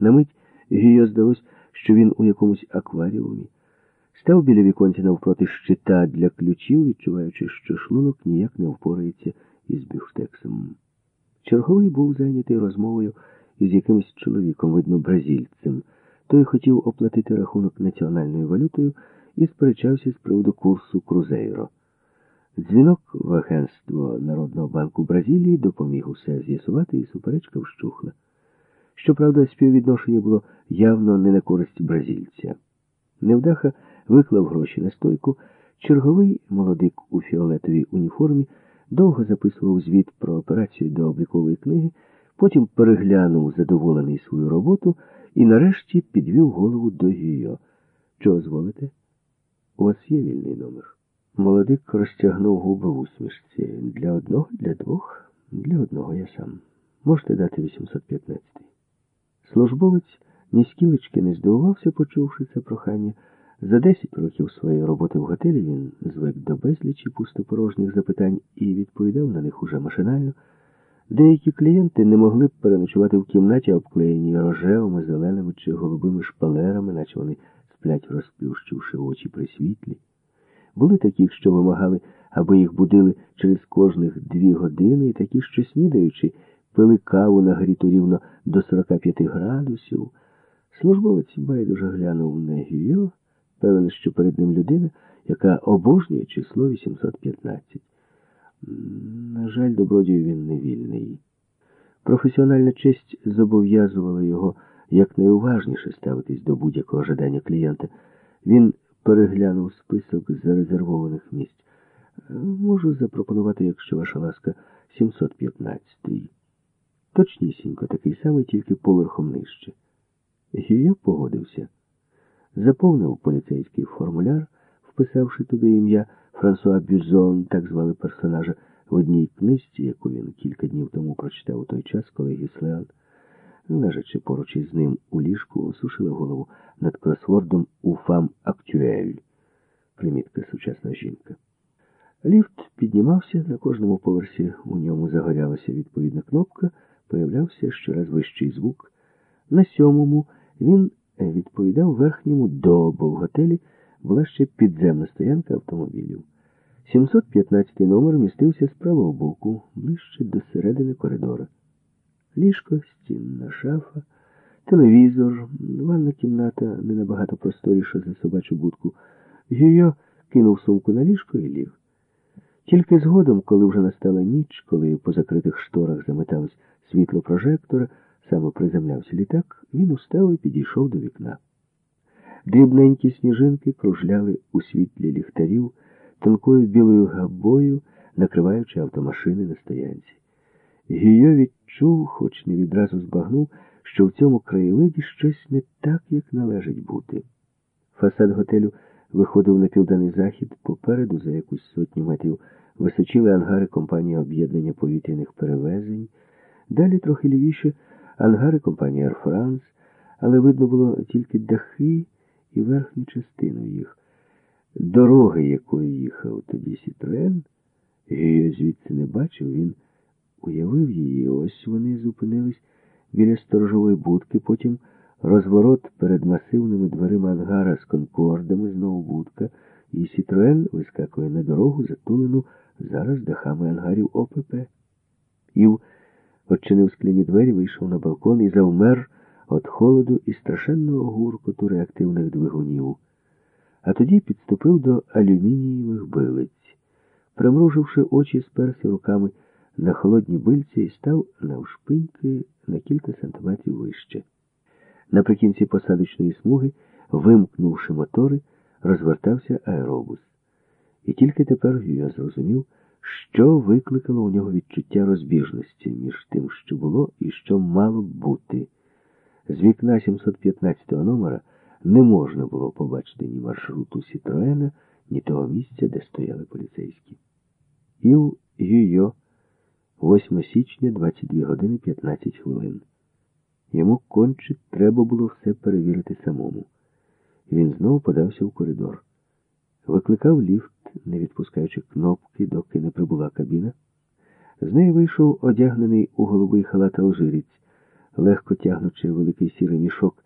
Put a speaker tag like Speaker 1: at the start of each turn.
Speaker 1: На мить Гіо здалось, що він у якомусь акваріумі. Став біля віконця навпроти щита для ключів, відчуваючи, що шлунок ніяк не впорається із бюфтексом. Черговий був зайнятий розмовою із якимось чоловіком, видно, бразильцем. Той хотів оплатити рахунок національною валютою і сперечався з приводу курсу Крузейро. Дзвінок в агентство Народного банку Бразилії допоміг усе з'ясувати, і суперечка вщухла. Щоправда, співвідношення було явно не на користь бразильця. Невдаха виклав гроші на стойку. Черговий молодик у фіолетовій уніформі довго записував звіт про операцію до облікової книги, потім переглянув задоволений свою роботу і нарешті підвів голову до Гіо. Чого зволите? У вас є вільний номер. Молодик розтягнув губи в усмішці. Для одного, для двох, для одного я сам. Можете дати 815. Службовець ні скілечки не здивувався, почувши це прохання. За 10 років своєї роботи в готелі він звик до безлічі пустопорожніх запитань і відповідав на них уже машинально. Деякі клієнти не могли б переночувати в кімнаті, обклеєній рожевими, зеленими чи голубими шпалерами, наче вони сплять, розплющивши очі при світлі. Були такі, що вимагали, аби їх будили через кожних дві години, і такі, що снідаючи, пили каву на гріту рівно до 45 градусів. Службовець байдуже глянув на Гіо, певен, що перед ним людина, яка обожнює число 815. На жаль, добродію він не вільний. Професіональна честь зобов'язувала його якнайуважніше ставитись до будь-якого жадання клієнта. Він переглянув список зарезервованих місць. Можу запропонувати, якщо ваша ласка, 715-й. Точнісінько такий самий, тільки поверхом нижче. Гіо погодився. Заповнив поліцейський формуляр, вписавши туди ім'я Франсуа Бюзон, так звали персонажа, в одній книжці, яку він кілька днів тому прочитав у той час, коли Гіслеон, лежачи поруч із ним у ліжку, сушила голову над кросвордом «Уфам Актюель» примітка сучасна жінка. Ліфт піднімався, на кожному поверсі у ньому загорялася відповідна кнопка, появлявся щораз вищий звук. На сьомому він відповідав верхньому до, бо в готелі була ще підземна стоянка автомобілів. 715 номер містився з правого боку, ближче до середини коридора. Ліжко, стінна шафа, телевізор, ванна кімната не набагато просторіша за собачу будку. Гіо кинув сумку на ліжко і ліг. Тільки згодом, коли вже настала ніч, коли по закритих шторах заметалось світло прожектора, саме приземлявся літак, він устав і підійшов до вікна. Дрібненькі сніжинки кружляли у світлі ліхтарів, тонкою білою габою, накриваючи автомашини на стоянці. Гійо відчув, хоч не відразу збагнув, що в цьому краєвиді щось не так, як належить бути. Фасад готелю виходив на південний захід, попереду, за якусь сотню метрів, височили ангари компанії об'єднання повітряних перевезень, далі трохи лівіше ангари компанії Air France, але видно було тільки дахи і верхню частину їх. Дороги, якою їхав тоді Сітроен, Гео звідси не бачив, він уявив її, ось вони зупинились біля сторожової будки, потім розворот перед масивними дверима ангара з конкордами, знову будка, і Сітроен вискакує на дорогу, затулену зараз дахами ангарів ОПП. Ів одчинив скляні двері, вийшов на балкон і завмер від холоду і страшенного гуркоту реактивних двигунів. А тоді підступив до алюмінієвих билиць. Примруживши очі, сперся руками на холодні бильці і став навшпиньки на кілька сантиметрів вище. Наприкінці посадочної смуги, вимкнувши мотори, розвертався аеробус. І тільки тепер я зрозумів, що викликало у нього відчуття розбіжності між тим, що було і що мало б бути. З вікна 715 номера не можна було побачити ні маршруту Сітроена, ні того місця, де стояли поліцейські. Ів Юйо, 8 січня, 22 години 15 хвилин. Йому конче треба було все перевірити самому. Він знову подався в коридор. Викликав ліфт, не відпускаючи кнопки, доки не прибула кабіна. З неї вийшов одягнений у голубий халат алжирець. легко тягнучи великий сірий мішок,